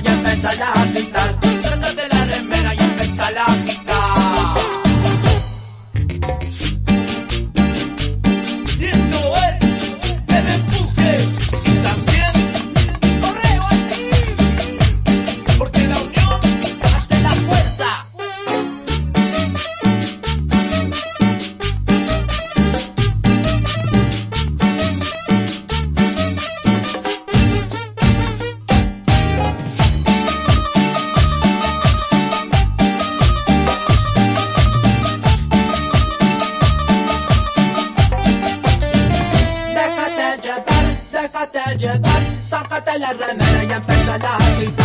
ya empezar a pintar. سقط للرماية بس لا تنسى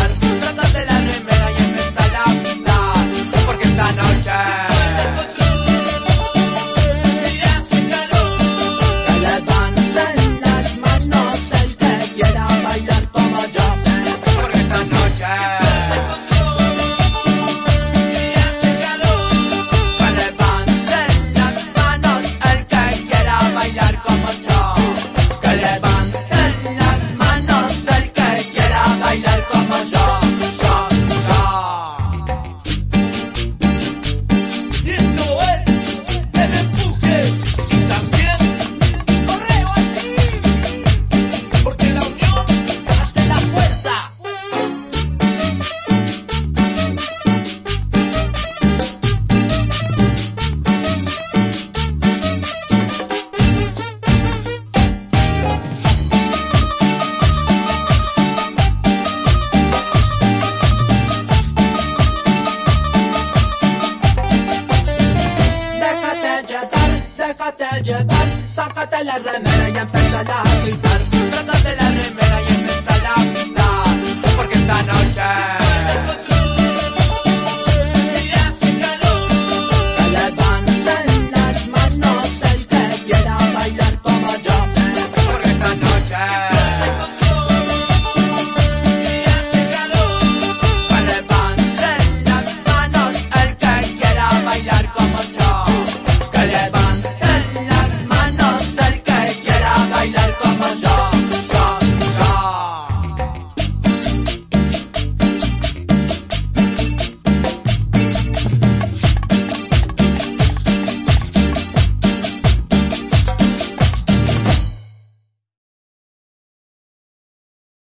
Sácate el la remera y empieza a flipar. Sácate la remera y empieza a pintar. Porque esta noche.